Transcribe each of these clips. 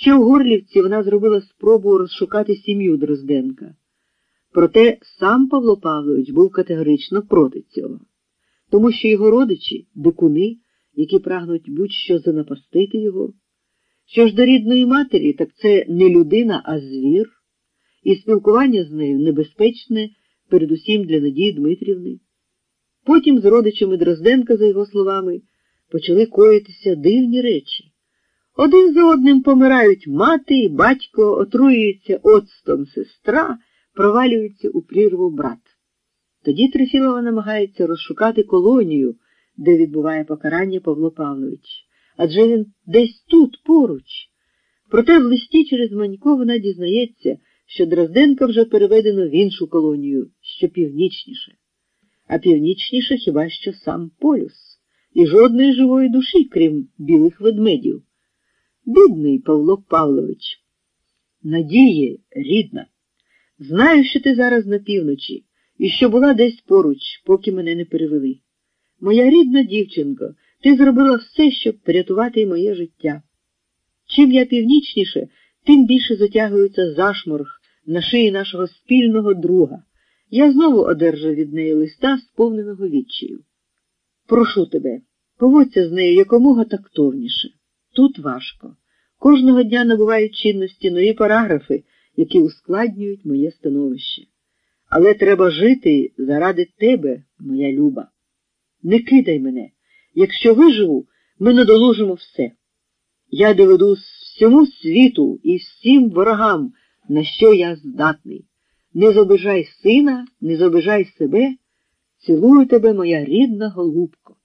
Ще в Горлівці вона зробила спробу розшукати сім'ю Дрозденка. Проте сам Павло Павлович був категорично проти цього, тому що його родичі, дикуни, які прагнуть будь-що занапастити його. Що ж до рідної матері, так це не людина, а звір, і спілкування з нею небезпечне, передусім для Надії Дмитрівни. Потім з родичами Дрозденка, за його словами, почали коїтися дивні речі. Один за одним помирають мати батько, отруюється оцтом сестра, провалюється у прірву брат. Тоді Трефілова намагається розшукати колонію, де відбуває покарання Павло Павлович. Адже він десь тут поруч. Проте в листі через Манько вона дізнається, що Дрозденка вже переведено в іншу колонію, що північніше. А північніше хіба що сам полюс, і жодної живої душі, крім білих ведмедів. Бідний Павло Павлович. Надіє, рідна, знаю, що ти зараз на півночі і що була десь поруч, поки мене не перевели. Моя рідна дівчинко, ти зробила все, щоб порятувати моє життя. Чим я північніше, тим більше затягується зашморг на шиї нашого спільного друга. Я знову одержав від неї листа, сповненого відчаю. Прошу тебе, поводься з нею якомога тактовніше. Тут важко. Кожного дня набувають чинності нові параграфи, які ускладнюють моє становище. Але треба жити заради тебе, моя люба. Не кидай мене. Якщо виживу, ми надолужимо все. Я доведу всьому світу і всім ворогам, на що я здатний. Не зобижай сина, не зобижай себе, цілую тебе, моя рідна голубко.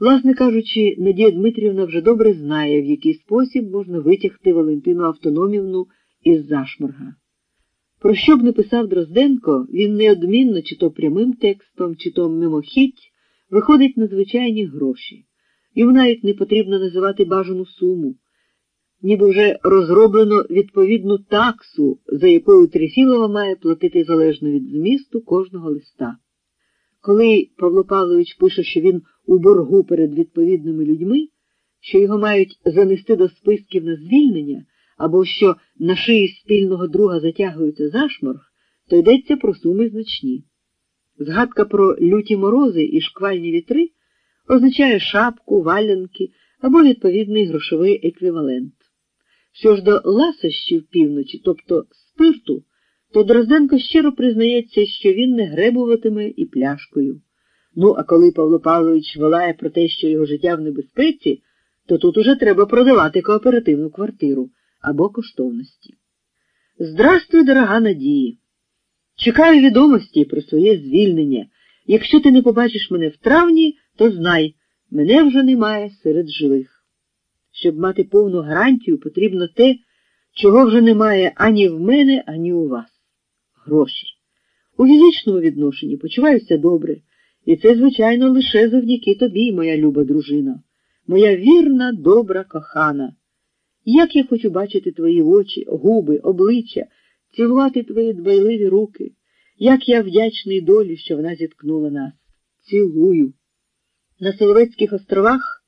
Власне кажучи, Надія Дмитрівна вже добре знає, в який спосіб можна витягти Валентину Автономівну із зашморга. Про що б не писав Дрозденко, він неодмінно, чи то прямим текстом, чи то мимохідь, виходить на звичайні гроші. Йому навіть не потрібно називати бажану суму, ніби вже розроблено відповідну таксу, за якою Трефілова має платити залежно від змісту кожного листа. Коли Павло Павлович пише, що він у боргу перед відповідними людьми, що його мають занести до списків на звільнення, або що на шиї спільного друга затягується зашморг, то йдеться про суми значні. Згадка про люті морози і шквальні вітри означає шапку, валянки або відповідний грошовий еквівалент. Що ж до ласощів півночі, тобто спирту, то Дрозденко щиро признається, що він не гребуватиме і пляшкою. Ну, а коли Павло Павлович волає про те, що його життя в небезпеці, то тут уже треба продавати кооперативну квартиру або коштовності. Здрастуй, дорога Надії! Чекаю відомості про своє звільнення. Якщо ти не побачиш мене в травні, то знай, мене вже немає серед живих. Щоб мати повну гарантію, потрібно те, чого вже немає ані в мене, ані у вас. Гроші. У фізичному відношенні почуваюся добре, і це, звичайно, лише завдяки тобі, моя люба дружина, моя вірна, добра кохана. Як я хочу бачити твої очі, губи, обличчя, цілувати твої дбайливі руки, як я вдячний долі, що вона зіткнула нас. Цілую. На Соловецьких островах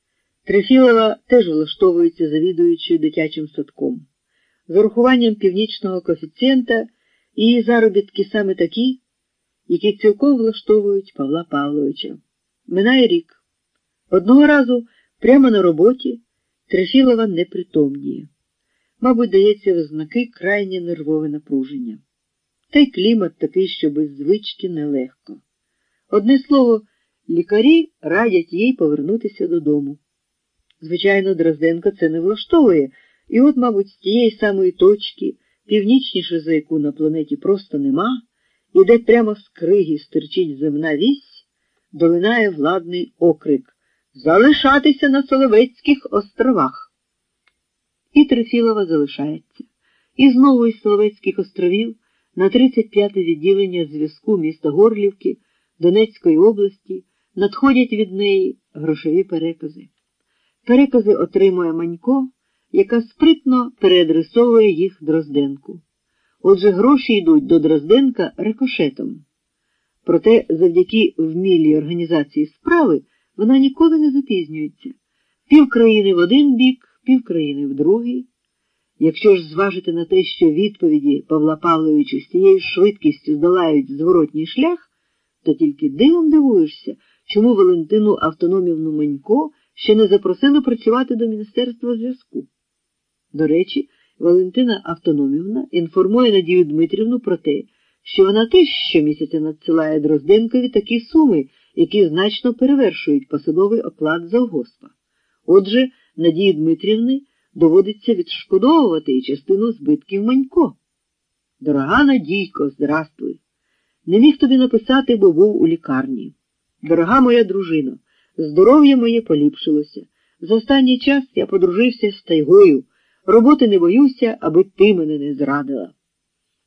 Трефілова теж влаштовується завідуючою дитячим садком. З урахуванням північного коефіцієнта її заробітки саме такі, які цілком влаштовують Павла Павловича. Минає рік. Одного разу, прямо на роботі, Трефілова не притомніє. Мабуть, дається в крайнє нервове напруження. Та й клімат такий, що без звички нелегко. Одне слово, лікарі радять їй повернутися додому. Звичайно, Дрозденко це не влаштовує, і от, мабуть, з тієї самої точки, північніше за яку на планеті просто нема, і де прямо з криги стирчить земна вісь, долинає владний окрик Залишатися на Соловецьких островах. І Трефілова залишається. І знову із Соловецьких островів на 35-те відділення зв'язку міста Горлівки Донецької області надходять від неї грошові перекази. Перекази отримує Манько, яка спритно переадресовує їх Дрозденку. Отже, гроші йдуть до Дрозденка рикошетом. Проте завдяки вмілій організації справи вона ніколи не запізнюється. Пів країни в один бік, пів країни в другий. Якщо ж зважити на те, що відповіді Павла Павловичу з тією швидкістю здолають зворотній шлях, то тільки дивом дивуєшся, чому Валентину Автономівну Манько ще не запросили працювати до Міністерства зв'язку. До речі, Валентина Автономівна інформує Надію Дмитрівну про те, що вона теж щомісяця надсилає Дрозденкові такі суми, які значно перевершують посадовий оклад завгоспа. Отже, Надії Дмитрівни доводиться відшкодовувати і частину збитків Манько. Дорога Надійко, здрастуй. Не міг тобі написати, бо був у лікарні. Дорога моя дружина, здоров'я моє поліпшилося. За останній час я подружився з тайгою. Роботи не боюся, аби ти мене не зрадила.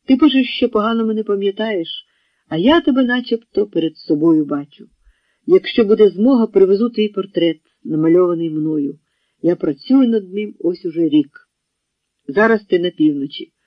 Ти пишеш, що погано мене пам'ятаєш, а я тебе начебто перед собою бачу. Якщо буде змога, привезу твій портрет, намальований мною. Я працюю над ним ось уже рік. Зараз ти на півночі.